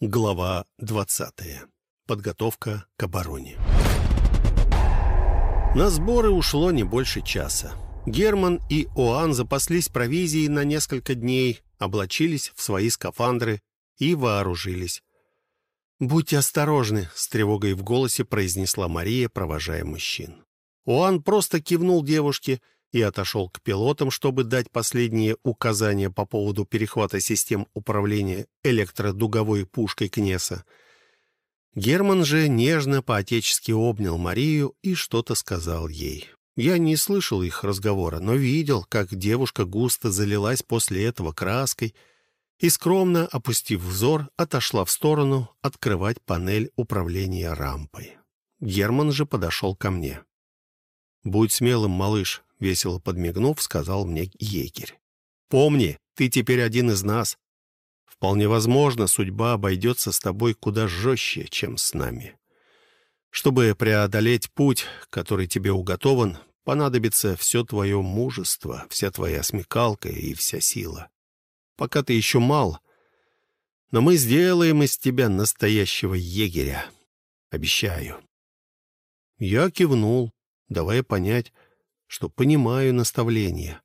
Глава 20. Подготовка к обороне. На сборы ушло не больше часа. Герман и Оан запаслись провизией на несколько дней, облачились в свои скафандры и вооружились. «Будьте осторожны», — с тревогой в голосе произнесла Мария, провожая мужчин. Оан просто кивнул девушке — и отошел к пилотам, чтобы дать последние указания по поводу перехвата систем управления электродуговой пушкой Кнеса. Герман же нежно по-отечески обнял Марию и что-то сказал ей. Я не слышал их разговора, но видел, как девушка густо залилась после этого краской и, скромно опустив взор, отошла в сторону открывать панель управления рампой. Герман же подошел ко мне. «Будь смелым, малыш», — весело подмигнув, сказал мне егерь. «Помни, ты теперь один из нас. Вполне возможно, судьба обойдется с тобой куда жестче, чем с нами. Чтобы преодолеть путь, который тебе уготован, понадобится все твое мужество, вся твоя смекалка и вся сила. Пока ты еще мал, но мы сделаем из тебя настоящего егеря. Обещаю». Я кивнул, давая понять, что понимаю наставление.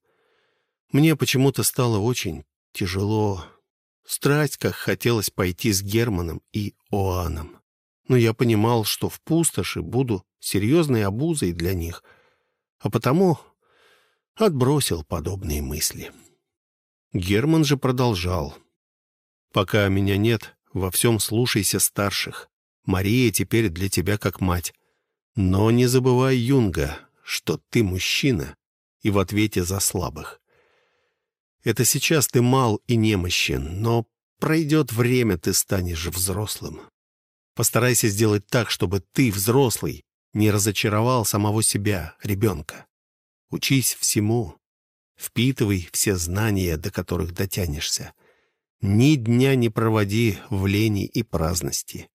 Мне почему-то стало очень тяжело. Страсть, как хотелось пойти с Германом и Оаном. Но я понимал, что в пустоши буду серьезной обузой для них, а потому отбросил подобные мысли. Герман же продолжал. «Пока меня нет, во всем слушайся старших. Мария теперь для тебя как мать. Но не забывай Юнга, что ты мужчина и в ответе за слабых. Это сейчас ты мал и немощен, но пройдет время, ты станешь взрослым. Постарайся сделать так, чтобы ты, взрослый, не разочаровал самого себя, ребенка. Учись всему. Впитывай все знания, до которых дотянешься. Ни дня не проводи в лени и праздности.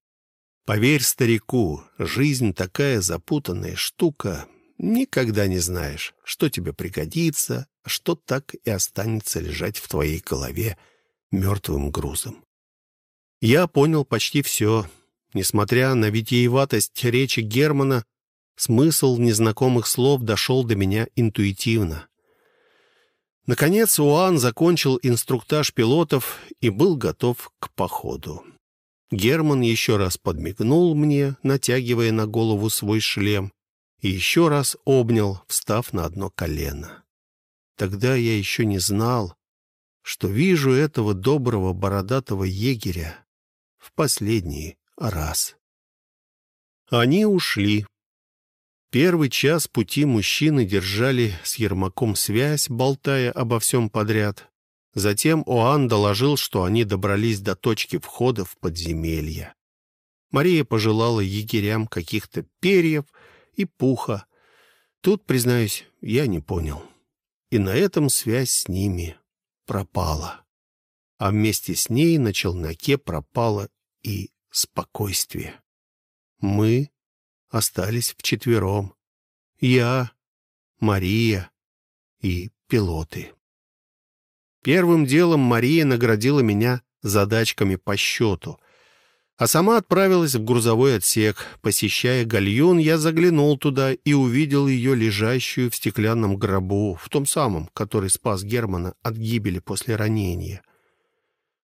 Поверь старику, жизнь такая запутанная штука, Никогда не знаешь, что тебе пригодится, что так и останется лежать в твоей голове мертвым грузом. Я понял почти все. Несмотря на витиеватость речи Германа, смысл незнакомых слов дошел до меня интуитивно. Наконец Уан закончил инструктаж пилотов и был готов к походу. Герман еще раз подмигнул мне, натягивая на голову свой шлем, и еще раз обнял, встав на одно колено. Тогда я еще не знал, что вижу этого доброго бородатого егеря в последний раз. Они ушли. Первый час пути мужчины держали с Ермаком связь, болтая обо всем подряд. Затем Оан доложил, что они добрались до точки входа в подземелье. Мария пожелала егерям каких-то перьев — и пуха. Тут, признаюсь, я не понял. И на этом связь с ними пропала. А вместе с ней на челноке пропало и спокойствие. Мы остались вчетвером. Я, Мария и пилоты. Первым делом Мария наградила меня задачками по счету — а сама отправилась в грузовой отсек. Посещая гальюн, я заглянул туда и увидел ее лежащую в стеклянном гробу, в том самом, который спас Германа от гибели после ранения.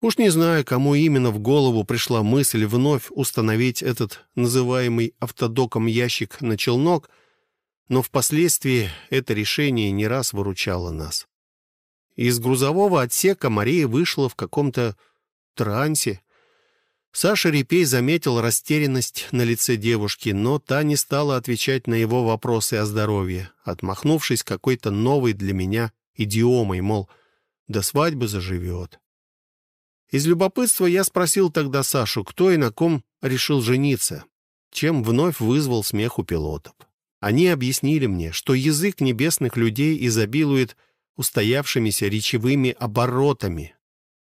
Уж не знаю, кому именно в голову пришла мысль вновь установить этот называемый автодоком ящик на челнок, но впоследствии это решение не раз выручало нас. Из грузового отсека Мария вышла в каком-то трансе, Саша Репей заметил растерянность на лице девушки, но та не стала отвечать на его вопросы о здоровье, отмахнувшись какой-то новой для меня идиомой, мол, до свадьбы заживет. Из любопытства я спросил тогда Сашу, кто и на ком решил жениться, чем вновь вызвал смех у пилотов. Они объяснили мне, что язык небесных людей изобилует устоявшимися речевыми оборотами.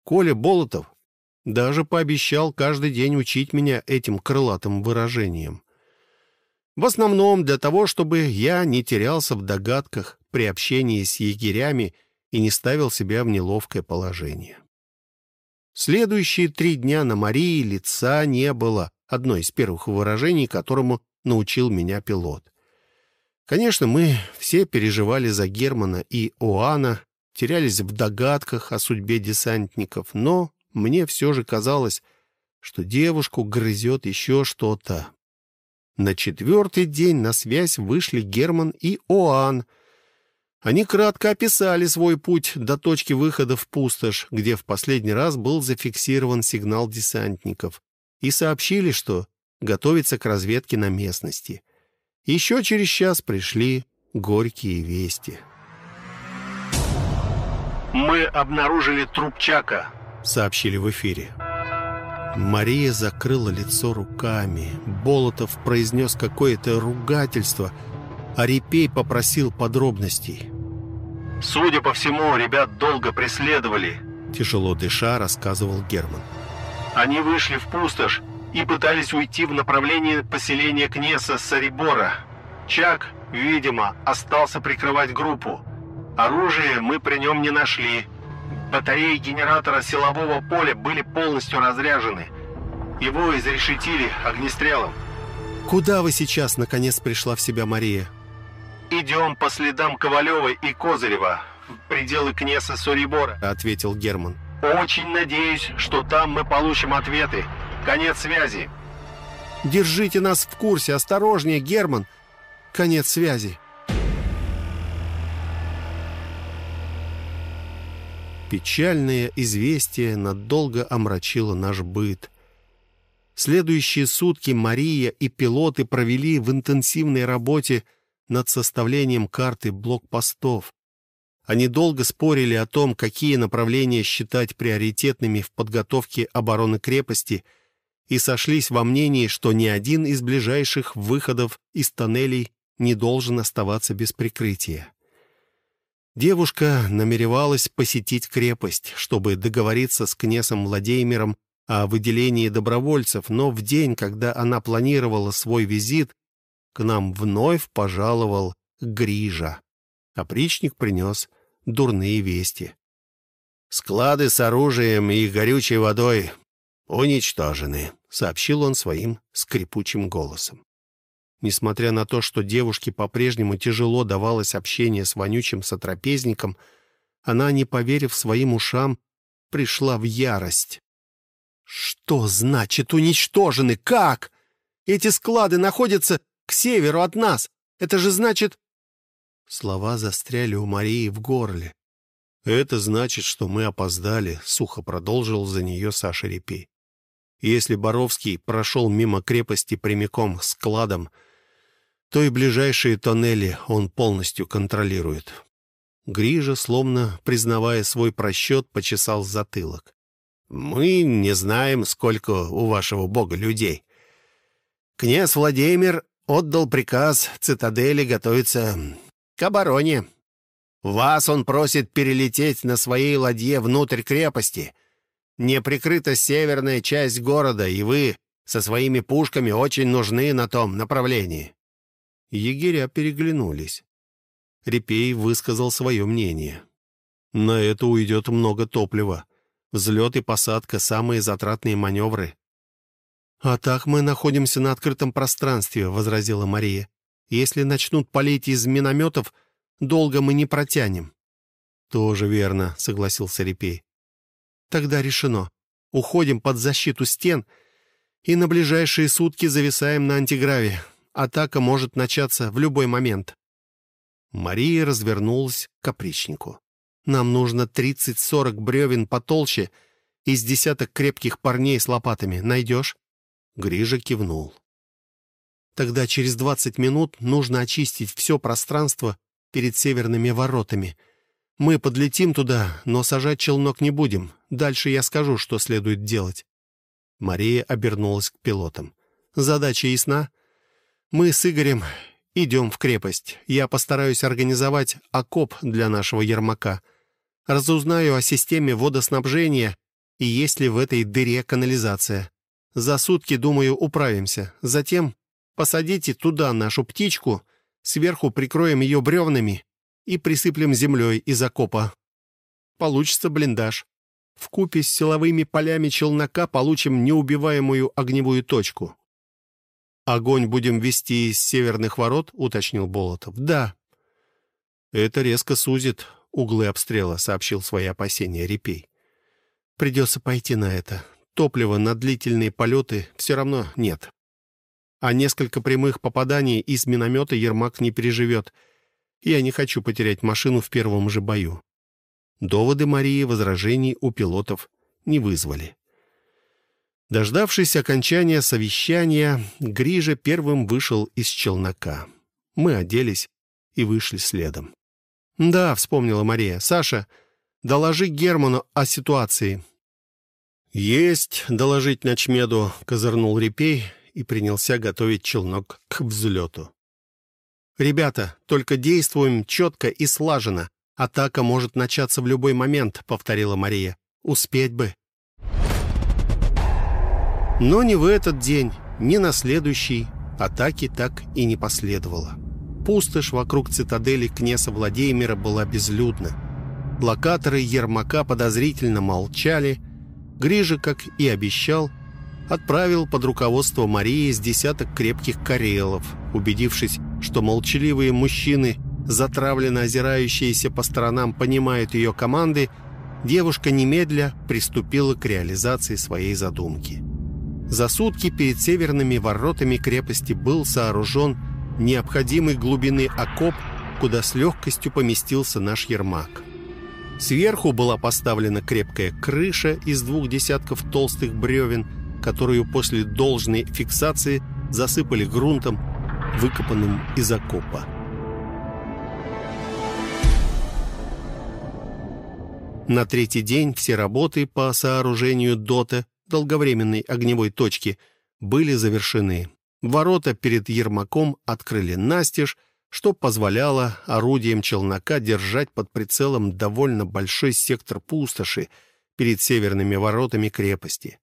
Коля Болотов даже пообещал каждый день учить меня этим крылатым выражением. В основном для того, чтобы я не терялся в догадках при общении с егерями и не ставил себя в неловкое положение. Следующие три дня на Марии лица не было, одно из первых выражений, которому научил меня пилот. Конечно, мы все переживали за Германа и Оана, терялись в догадках о судьбе десантников, но мне все же казалось, что девушку грызет еще что-то. На четвертый день на связь вышли Герман и Оан. Они кратко описали свой путь до точки выхода в пустошь, где в последний раз был зафиксирован сигнал десантников, и сообщили, что готовится к разведке на местности. Еще через час пришли горькие вести. «Мы обнаружили труп Чака», — сообщили в эфире. Мария закрыла лицо руками. Болотов произнес какое-то ругательство, а Репей попросил подробностей. «Судя по всему, ребят долго преследовали», — тяжело дыша рассказывал Герман. «Они вышли в пустошь и пытались уйти в направлении поселения Кнеса Сарибора. Чак, видимо, остался прикрывать группу. Оружие мы при нем не нашли». Батареи генератора силового поля были полностью разряжены. Его изрешетили огнестрелом. «Куда вы сейчас?» — наконец пришла в себя Мария. «Идем по следам Ковалева и Козырева в пределы Кнеса Сурибора», — ответил Герман. «Очень надеюсь, что там мы получим ответы. Конец связи». «Держите нас в курсе. Осторожнее, Герман. Конец связи». Печальное известие надолго омрачило наш быт. Следующие сутки Мария и пилоты провели в интенсивной работе над составлением карты блокпостов. Они долго спорили о том, какие направления считать приоритетными в подготовке обороны крепости, и сошлись во мнении, что ни один из ближайших выходов из тоннелей не должен оставаться без прикрытия. Девушка намеревалась посетить крепость, чтобы договориться с князем Владимиром о выделении добровольцев, но в день, когда она планировала свой визит, к нам вновь пожаловал Грижа. Опричник принес дурные вести. «Склады с оружием и горючей водой уничтожены», — сообщил он своим скрипучим голосом. Несмотря на то, что девушке по-прежнему тяжело давалось общение с вонючим сотрапезником, она, не поверив своим ушам, пришла в ярость. «Что значит уничтожены? Как? Эти склады находятся к северу от нас. Это же значит...» Слова застряли у Марии в горле. «Это значит, что мы опоздали», — сухо продолжил за нее Саша Репей. «Если Боровский прошел мимо крепости прямиком к складам, то и ближайшие тоннели он полностью контролирует. Грижа, словно признавая свой просчет, почесал затылок. «Мы не знаем, сколько у вашего бога людей. Князь Владимир отдал приказ цитадели готовиться к обороне. Вас он просит перелететь на своей ладье внутрь крепости. Не прикрыта северная часть города, и вы со своими пушками очень нужны на том направлении. Егеря переглянулись. Репей высказал свое мнение. «На это уйдет много топлива. Взлет и посадка — самые затратные маневры». «А так мы находимся на открытом пространстве», — возразила Мария. «Если начнут палить из минометов, долго мы не протянем». «Тоже верно», — согласился Репей. «Тогда решено. Уходим под защиту стен и на ближайшие сутки зависаем на антиграве. Атака может начаться в любой момент». Мария развернулась к капричнику. «Нам нужно 30-40 бревен потолще и с десяток крепких парней с лопатами. Найдешь?» Грижа кивнул. «Тогда через 20 минут нужно очистить все пространство перед северными воротами. Мы подлетим туда, но сажать челнок не будем. Дальше я скажу, что следует делать». Мария обернулась к пилотам. «Задача ясна?» Мы с Игорем идем в крепость. Я постараюсь организовать окоп для нашего Ермака. Разузнаю о системе водоснабжения и есть ли в этой дыре канализация. За сутки, думаю, управимся. Затем посадите туда нашу птичку, сверху прикроем ее бревнами и присыплем землей из окопа. Получится блиндаж. в купе с силовыми полями челнока получим неубиваемую огневую точку. «Огонь будем вести из северных ворот?» — уточнил Болотов. «Да». «Это резко сузит углы обстрела», — сообщил свои опасения Репей. «Придется пойти на это. Топлива на длительные полеты все равно нет. А несколько прямых попаданий из миномета Ермак не переживет. Я не хочу потерять машину в первом же бою». Доводы Марии возражений у пилотов не вызвали. Дождавшись окончания совещания, Грижа первым вышел из челнока. Мы оделись и вышли следом. «Да», — вспомнила Мария. «Саша, доложи Герману о ситуации». «Есть доложить начмеду», — козырнул Репей и принялся готовить челнок к взлету. «Ребята, только действуем четко и слаженно. Атака может начаться в любой момент», — повторила Мария. «Успеть бы». Но ни в этот день, ни на следующий атаки так и не последовало. Пустошь вокруг цитадели князя Владимира была безлюдна. Локаторы Ермака подозрительно молчали. Грижа, как и обещал, отправил под руководство Марии с десяток крепких карелов, убедившись, что молчаливые мужчины, затравленно озирающиеся по сторонам, понимают ее команды, девушка немедля приступила к реализации своей задумки. За сутки перед северными воротами крепости был сооружен необходимой глубины окоп, куда с легкостью поместился наш Ермак. Сверху была поставлена крепкая крыша из двух десятков толстых бревен, которую после должной фиксации засыпали грунтом, выкопанным из окопа. На третий день все работы по сооружению ДОТа долговременной огневой точки, были завершены. Ворота перед Ермаком открыли настежь, что позволяло орудиям челнока держать под прицелом довольно большой сектор пустоши перед северными воротами крепости.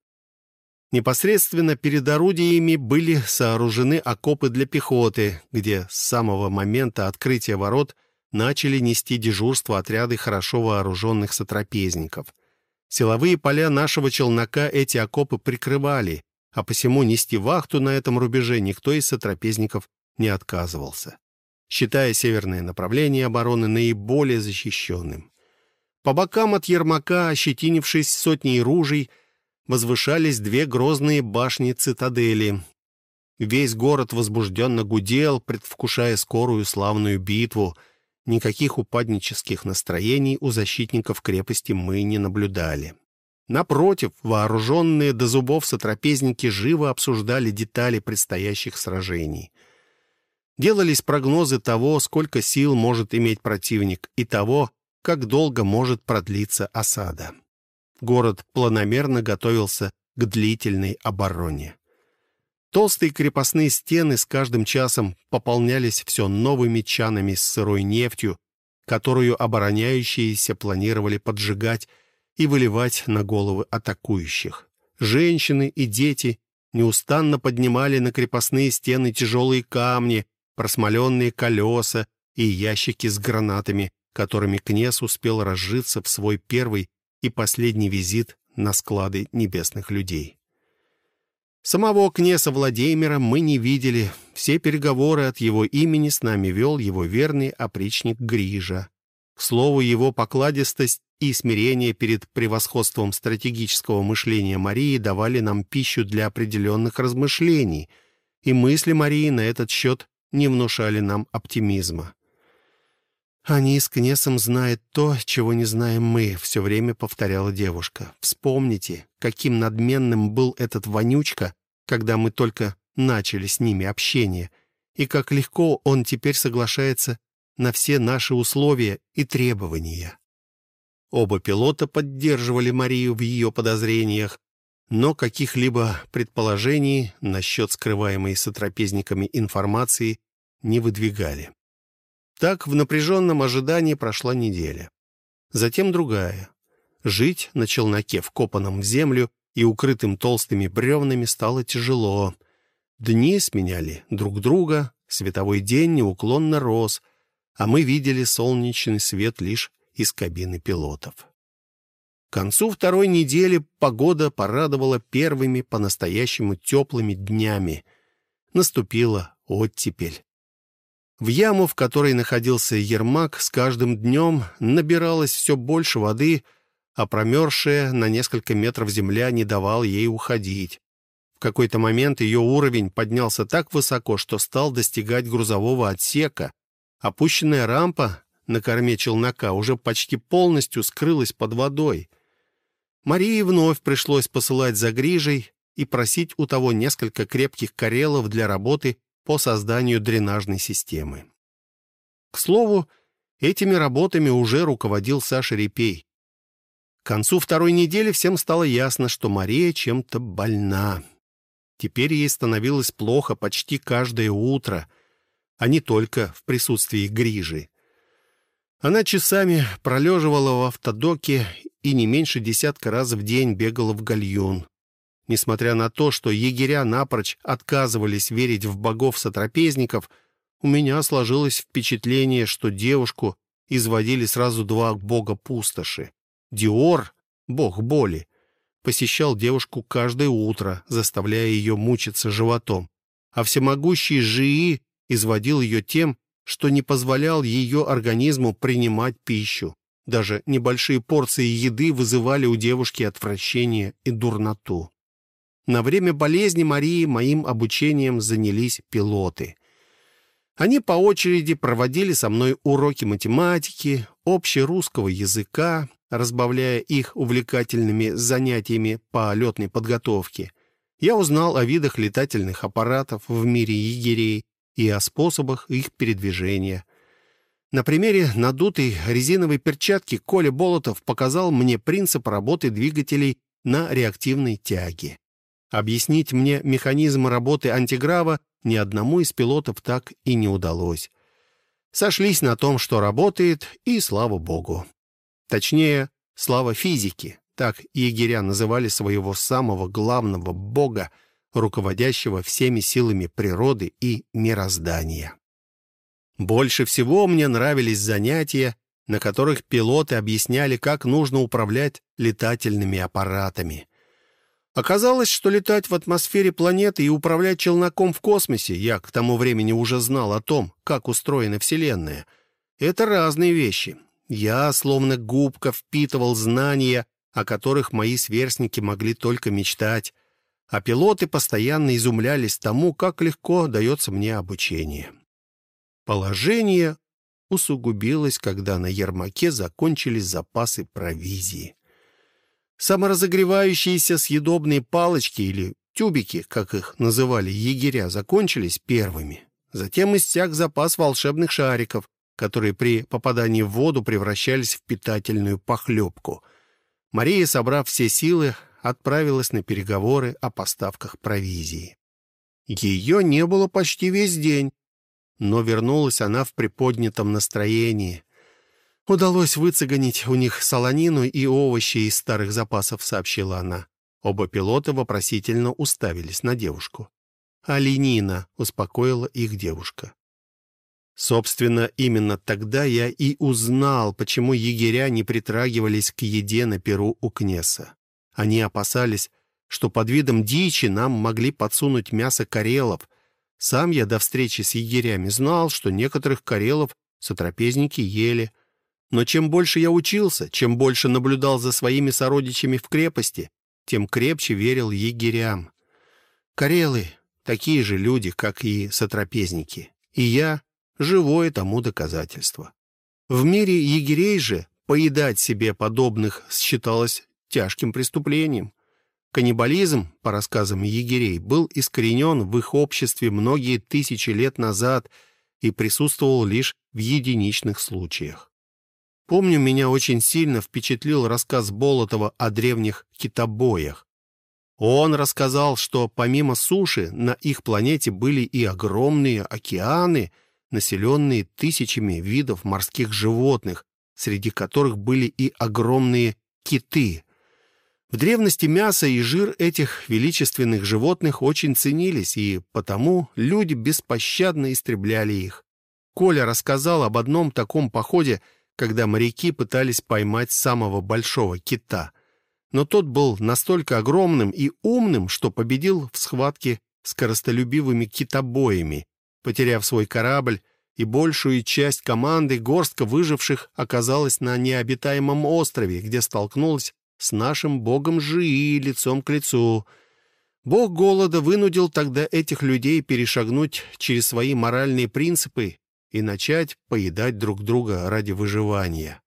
Непосредственно перед орудиями были сооружены окопы для пехоты, где с самого момента открытия ворот начали нести дежурство отряды хорошо вооруженных сотрапезников – Силовые поля нашего челнока эти окопы прикрывали, а посему нести вахту на этом рубеже никто из сотрапезников не отказывался, считая северное направление обороны наиболее защищенным. По бокам от Ермака, ощетинившись сотней ружей, возвышались две грозные башни цитадели. Весь город возбужденно гудел, предвкушая скорую славную битву — Никаких упаднических настроений у защитников крепости мы не наблюдали. Напротив, вооруженные до зубов сотрапезники живо обсуждали детали предстоящих сражений. Делались прогнозы того, сколько сил может иметь противник, и того, как долго может продлиться осада. Город планомерно готовился к длительной обороне. Толстые крепостные стены с каждым часом пополнялись все новыми чанами с сырой нефтью, которую обороняющиеся планировали поджигать и выливать на головы атакующих. Женщины и дети неустанно поднимали на крепостные стены тяжелые камни, просмоленные колеса и ящики с гранатами, которыми князь успел разжиться в свой первый и последний визит на склады небесных людей. Самого князя Владимира мы не видели. Все переговоры от его имени с нами вел его верный опричник Грижа. К слову, его покладистость и смирение перед превосходством стратегического мышления Марии давали нам пищу для определенных размышлений, и мысли Марии на этот счет не внушали нам оптимизма. «Они с Кнесом знают то, чего не знаем мы», — все время повторяла девушка. «Вспомните, каким надменным был этот вонючка, когда мы только начали с ними общение, и как легко он теперь соглашается на все наши условия и требования». Оба пилота поддерживали Марию в ее подозрениях, но каких-либо предположений насчет скрываемой сотрапезниками информации не выдвигали. Так в напряженном ожидании прошла неделя. Затем другая. Жить на челноке, вкопанном в землю и укрытым толстыми бревнами, стало тяжело. Дни сменяли друг друга, световой день неуклонно рос, а мы видели солнечный свет лишь из кабины пилотов. К концу второй недели погода порадовала первыми по-настоящему теплыми днями. Наступила оттепель. В яму, в которой находился Ермак, с каждым днем набиралось все больше воды, а промерзшая на несколько метров земля не давал ей уходить. В какой-то момент ее уровень поднялся так высоко, что стал достигать грузового отсека. Опущенная рампа на корме челнока уже почти полностью скрылась под водой. Марии вновь пришлось посылать за Грижей и просить у того несколько крепких карелов для работы по созданию дренажной системы. К слову, этими работами уже руководил Саша Репей. К концу второй недели всем стало ясно, что Мария чем-то больна. Теперь ей становилось плохо почти каждое утро, а не только в присутствии Грижи. Она часами пролеживала в автодоке и не меньше десятка раз в день бегала в гальюн. Несмотря на то, что егеря напрочь отказывались верить в богов-сотрапезников, у меня сложилось впечатление, что девушку изводили сразу два бога-пустоши. Диор, бог боли, посещал девушку каждое утро, заставляя ее мучиться животом, а всемогущий Жии изводил ее тем, что не позволял ее организму принимать пищу. Даже небольшие порции еды вызывали у девушки отвращение и дурноту. На время болезни Марии моим обучением занялись пилоты. Они по очереди проводили со мной уроки математики, общерусского языка, разбавляя их увлекательными занятиями по летной подготовке. Я узнал о видах летательных аппаратов в мире егерей и о способах их передвижения. На примере надутой резиновой перчатки Коля Болотов показал мне принцип работы двигателей на реактивной тяге. Объяснить мне механизм работы антиграва ни одному из пилотов так и не удалось. Сошлись на том, что работает, и слава богу. Точнее, слава физики. Так егеря называли своего самого главного бога, руководящего всеми силами природы и мироздания. Больше всего мне нравились занятия, на которых пилоты объясняли, как нужно управлять летательными аппаратами. Оказалось, что летать в атмосфере планеты и управлять челноком в космосе, я к тому времени уже знал о том, как устроена Вселенная, это разные вещи. Я, словно губка, впитывал знания, о которых мои сверстники могли только мечтать, а пилоты постоянно изумлялись тому, как легко дается мне обучение. Положение усугубилось, когда на Ермаке закончились запасы провизии. Саморазогревающиеся съедобные палочки или тюбики, как их называли егеря, закончились первыми. Затем иссяк запас волшебных шариков, которые при попадании в воду превращались в питательную похлебку. Мария, собрав все силы, отправилась на переговоры о поставках провизии. Ее не было почти весь день, но вернулась она в приподнятом настроении. «Удалось выцегонить у них солонину и овощи из старых запасов», — сообщила она. Оба пилота вопросительно уставились на девушку. «Оленина», — успокоила их девушка. Собственно, именно тогда я и узнал, почему егеря не притрагивались к еде на перу у Кнеса. Они опасались, что под видом дичи нам могли подсунуть мясо карелов. Сам я до встречи с егерями знал, что некоторых карелов сотрапезники ели. Но чем больше я учился, чем больше наблюдал за своими сородичами в крепости, тем крепче верил егерям. Карелы — такие же люди, как и сотрапезники. И я — живое тому доказательство. В мире егерей же поедать себе подобных считалось тяжким преступлением. Каннибализм, по рассказам егерей, был искоренен в их обществе многие тысячи лет назад и присутствовал лишь в единичных случаях. Помню, меня очень сильно впечатлил рассказ Болотова о древних китобоях. Он рассказал, что помимо суши на их планете были и огромные океаны, населенные тысячами видов морских животных, среди которых были и огромные киты. В древности мясо и жир этих величественных животных очень ценились, и потому люди беспощадно истребляли их. Коля рассказал об одном таком походе, когда моряки пытались поймать самого большого кита — но тот был настолько огромным и умным, что победил в схватке с коростолюбивыми китобоями, потеряв свой корабль, и большую часть команды горстка выживших оказалась на необитаемом острове, где столкнулась с нашим богом Жии лицом к лицу. Бог голода вынудил тогда этих людей перешагнуть через свои моральные принципы и начать поедать друг друга ради выживания.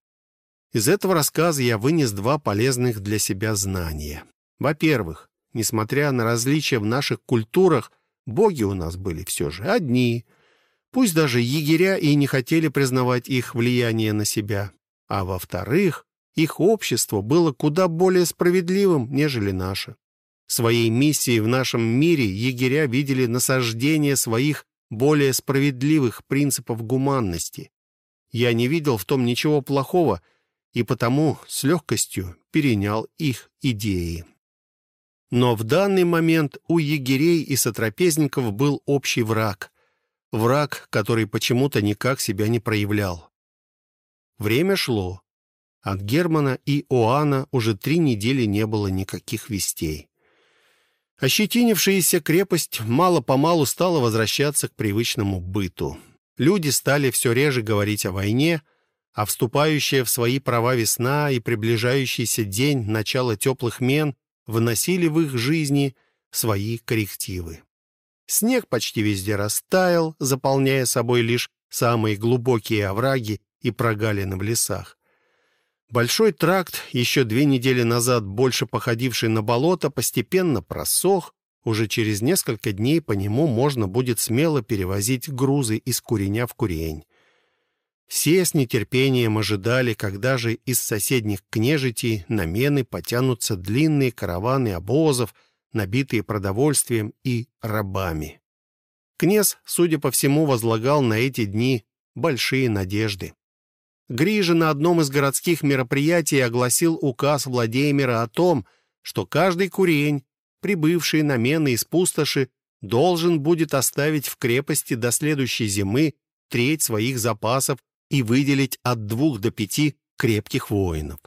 Из этого рассказа я вынес два полезных для себя знания. Во-первых, несмотря на различия в наших культурах, боги у нас были все же одни. Пусть даже егеря и не хотели признавать их влияние на себя. А во-вторых, их общество было куда более справедливым, нежели наше. Своей миссией в нашем мире егеря видели насаждение своих более справедливых принципов гуманности. Я не видел в том ничего плохого — и потому с легкостью перенял их идеи. Но в данный момент у егерей и сотрапезников был общий враг. Враг, который почему-то никак себя не проявлял. Время шло. От Германа и Оана уже три недели не было никаких вестей. Ощетинившаяся крепость мало-помалу стала возвращаться к привычному быту. Люди стали все реже говорить о войне, а вступающая в свои права весна и приближающийся день начала теплых мен вносили в их жизни свои коррективы. Снег почти везде растаял, заполняя собой лишь самые глубокие овраги и прогалины в лесах. Большой тракт, еще две недели назад больше походивший на болото, постепенно просох. Уже через несколько дней по нему можно будет смело перевозить грузы из куреня в курень. Все с нетерпением ожидали, когда же из соседних княжитей на мены потянутся длинные караваны обозов, набитые продовольствием и рабами. Князь, судя по всему, возлагал на эти дни большие надежды. Грижа на одном из городских мероприятий огласил указ Владимира о том, что каждый курень, прибывший на мены из пустоши, должен будет оставить в крепости до следующей зимы треть своих запасов и выделить от двух до пяти крепких воинов.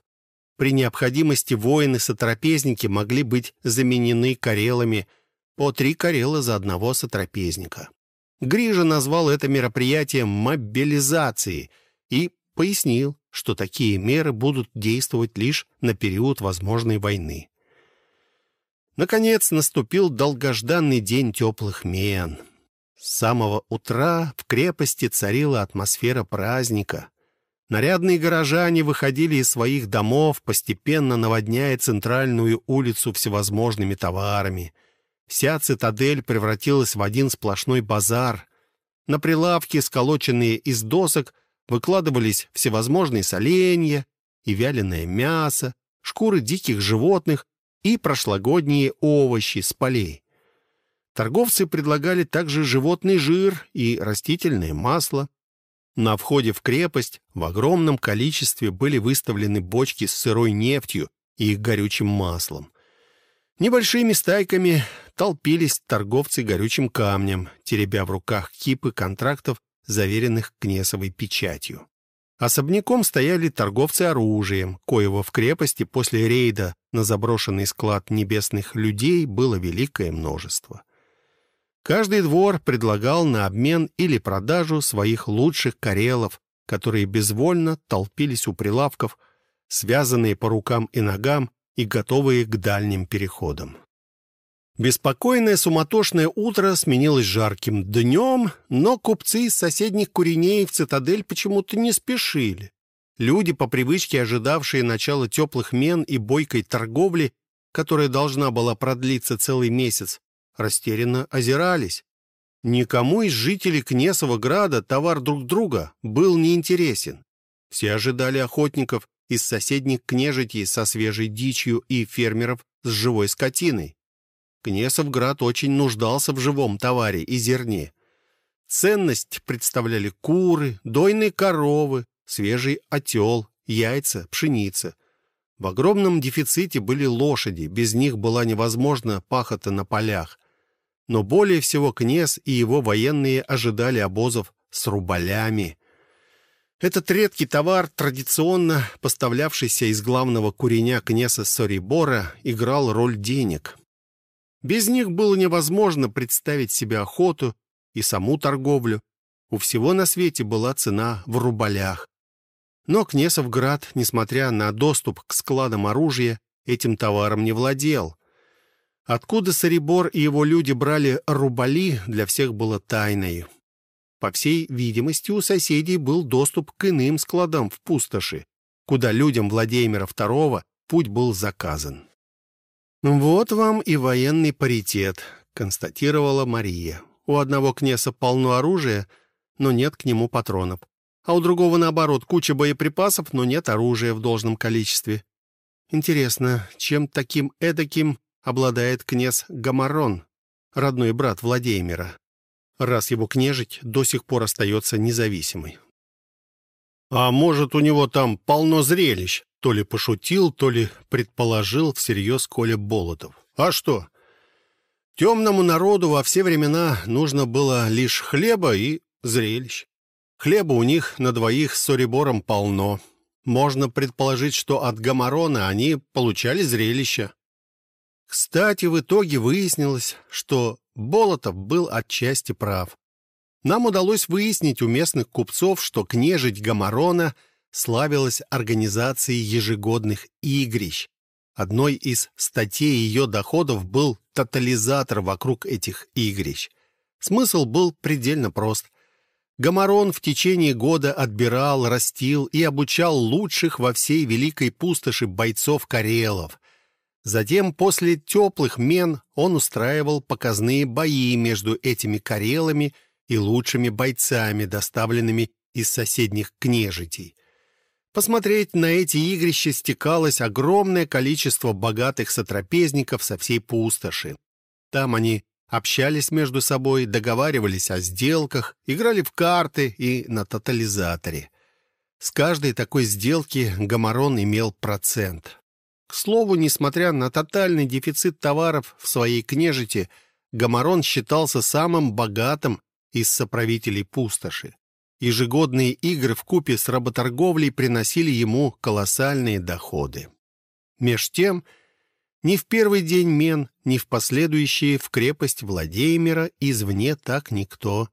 При необходимости воины-сотрапезники могли быть заменены карелами, по три карела за одного сотрапезника. Грижа назвал это мероприятие мобилизацией и пояснил, что такие меры будут действовать лишь на период возможной войны. Наконец наступил долгожданный день теплых мен — с самого утра в крепости царила атмосфера праздника. Нарядные горожане выходили из своих домов, постепенно наводняя центральную улицу всевозможными товарами. Вся цитадель превратилась в один сплошной базар. На прилавке, сколоченные из досок, выкладывались всевозможные соленья и вяленое мясо, шкуры диких животных и прошлогодние овощи с полей. Торговцы предлагали также животный жир и растительное масло. На входе в крепость в огромном количестве были выставлены бочки с сырой нефтью и горючим маслом. Небольшими стайками толпились торговцы горючим камнем, теребя в руках кипы контрактов, заверенных Кнесовой печатью. Особняком стояли торговцы оружием, коего в крепости после рейда на заброшенный склад небесных людей было великое множество. Каждый двор предлагал на обмен или продажу своих лучших карелов, которые безвольно толпились у прилавков, связанные по рукам и ногам и готовые к дальним переходам. Беспокойное суматошное утро сменилось жарким днем, но купцы из соседних куреней в цитадель почему-то не спешили. Люди, по привычке ожидавшие начала теплых мен и бойкой торговли, которая должна была продлиться целый месяц, растерянно озирались. Никому из жителей Кнесова града товар друг друга был неинтересен. Все ожидали охотников из соседних княжитей со свежей дичью и фермеров с живой скотиной. Кнесовград очень нуждался в живом товаре и зерне. Ценность представляли куры, дойные коровы, свежий отел, яйца, пшеница. В огромном дефиците были лошади, без них была невозможна пахота на полях но более всего князь и его военные ожидали обозов с рубалями. Этот редкий товар, традиционно поставлявшийся из главного куреня князя Сорибора, играл роль денег. Без них было невозможно представить себе охоту и саму торговлю. У всего на свете была цена в рублях. Но Кнесовград, несмотря на доступ к складам оружия, этим товаром не владел. Откуда Сарибор и его люди брали рубали, для всех было тайной. По всей видимости, у соседей был доступ к иным складам в пустоши, куда людям Владимира II путь был заказан. «Вот вам и военный паритет», — констатировала Мария. «У одного князя полно оружия, но нет к нему патронов. А у другого, наоборот, куча боеприпасов, но нет оружия в должном количестве. Интересно, чем таким эдаким обладает князь Гамарон, родной брат Владимира?» раз его княжить до сих пор остается независимой. «А может, у него там полно зрелищ?» То ли пошутил, то ли предположил всерьез Коля Болотов. «А что? Темному народу во все времена нужно было лишь хлеба и зрелищ. Хлеба у них на двоих с Сорибором полно. Можно предположить, что от Гамарона они получали зрелища. Кстати, в итоге выяснилось, что Болотов был отчасти прав. Нам удалось выяснить у местных купцов, что княжить Гамарона славилась организацией ежегодных игрищ. Одной из статей ее доходов был тотализатор вокруг этих игрищ. Смысл был предельно прост. Гамарон в течение года отбирал, растил и обучал лучших во всей Великой Пустоши бойцов-карелов, Затем, после теплых мен, он устраивал показные бои между этими карелами и лучшими бойцами, доставленными из соседних княжитей. Посмотреть на эти игрища стекалось огромное количество богатых сотрапезников со всей пустоши. Там они общались между собой, договаривались о сделках, играли в карты и на тотализаторе. С каждой такой сделки Гамарон имел процент. К слову, несмотря на тотальный дефицит товаров в своей княжете, Гамарон считался самым богатым из соправителей пустоши. Ежегодные игры в купе с работорговлей приносили ему колоссальные доходы. Меж тем, ни в первый день мен, ни в последующие в крепость Владимира извне так никто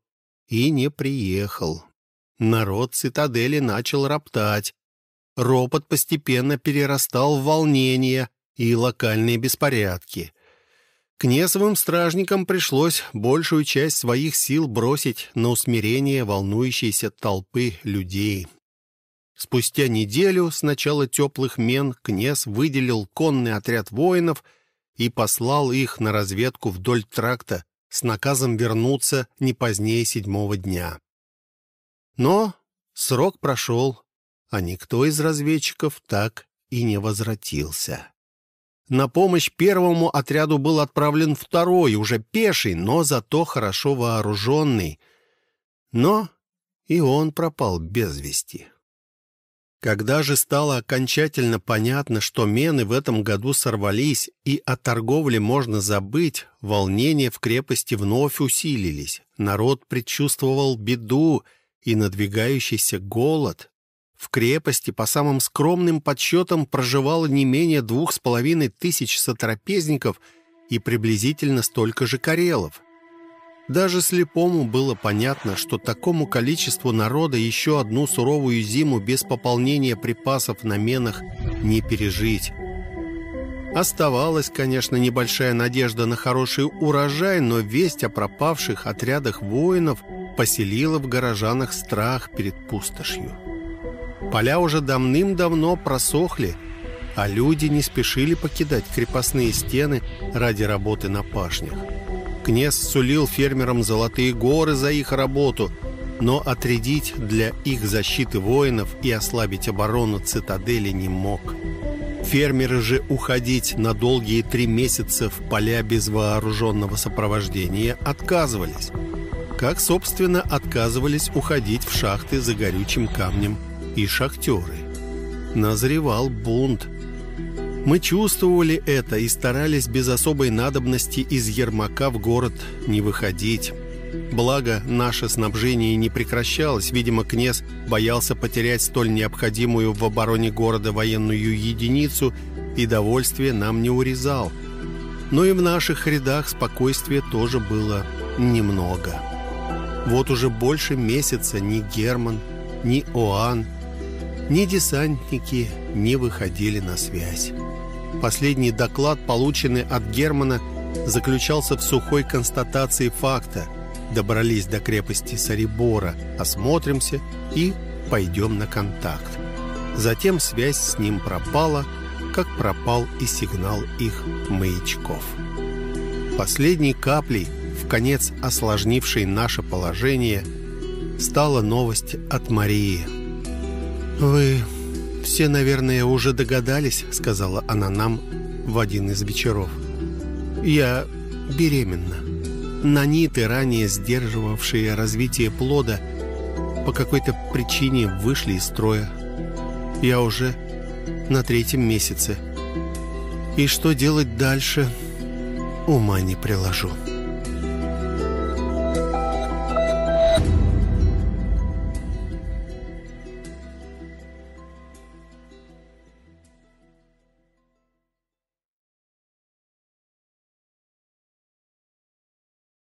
и не приехал. Народ цитадели начал роптать, ропот постепенно перерастал в волнение и локальные беспорядки. Князевым стражникам пришлось большую часть своих сил бросить на усмирение волнующейся толпы людей. Спустя неделю с начала теплых мен князь выделил конный отряд воинов и послал их на разведку вдоль тракта с наказом вернуться не позднее седьмого дня. Но срок прошел, а никто из разведчиков так и не возвратился. На помощь первому отряду был отправлен второй, уже пеший, но зато хорошо вооруженный. Но и он пропал без вести. Когда же стало окончательно понятно, что мены в этом году сорвались и о торговле можно забыть, волнения в крепости вновь усилились. Народ предчувствовал беду и надвигающийся голод. В крепости, по самым скромным подсчетам, проживало не менее двух с половиной тысяч сотрапезников и приблизительно столько же карелов. Даже слепому было понятно, что такому количеству народа еще одну суровую зиму без пополнения припасов на менах не пережить. Оставалась, конечно, небольшая надежда на хороший урожай, но весть о пропавших отрядах воинов поселила в горожанах страх перед пустошью. Поля уже давным-давно просохли, а люди не спешили покидать крепостные стены ради работы на пашнях. Князь сулил фермерам золотые горы за их работу, но отрядить для их защиты воинов и ослабить оборону цитадели не мог. Фермеры же уходить на долгие три месяца в поля без вооруженного сопровождения отказывались. Как, собственно, отказывались уходить в шахты за горючим камнем и шахтеры. Назревал бунт. Мы чувствовали это и старались без особой надобности из Ермака в город не выходить. Благо, наше снабжение не прекращалось. Видимо, князь боялся потерять столь необходимую в обороне города военную единицу и довольствие нам не урезал. Но и в наших рядах спокойствия тоже было немного. Вот уже больше месяца ни Герман, ни Оан, ни десантники не выходили на связь. Последний доклад, полученный от Германа, заключался в сухой констатации факта. Добрались до крепости Сарибора, осмотримся и пойдем на контакт. Затем связь с ним пропала, как пропал и сигнал их маячков. Последней каплей, в конец осложнившей наше положение, стала новость от Марии. «Вы все, наверное, уже догадались», — сказала она нам в один из вечеров. «Я беременна. Наниты, ранее сдерживавшие развитие плода, по какой-то причине вышли из строя. Я уже на третьем месяце. И что делать дальше, ума не приложу».